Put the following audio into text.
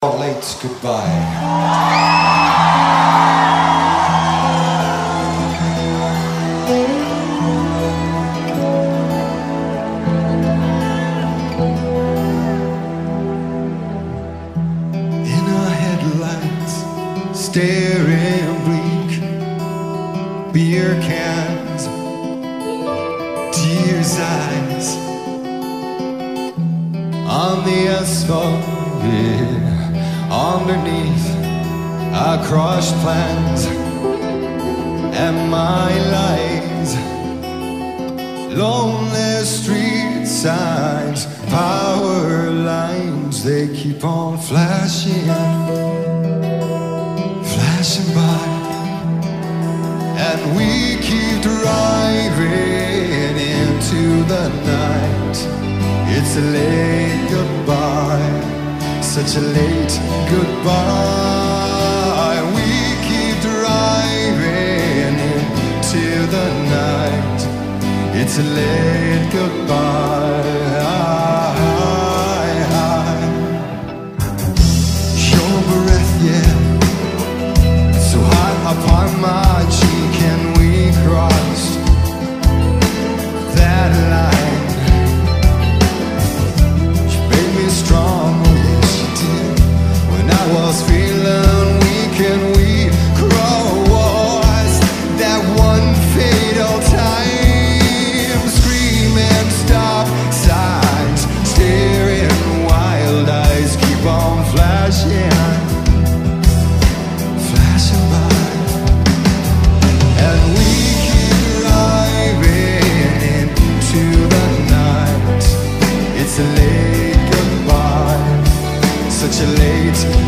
late goodbye. In our headlights, Staring bleak, beer cans, tears eyes on the asphalt. Yeah. Underneath our crushed plans and my lies, lonely street signs, power lines, they keep on flashing, flashing by, and we keep driving into the night. It's a late goodbye such a late goodbye. We keep driving till the night. It's a late goodbye. late goodbye, such a late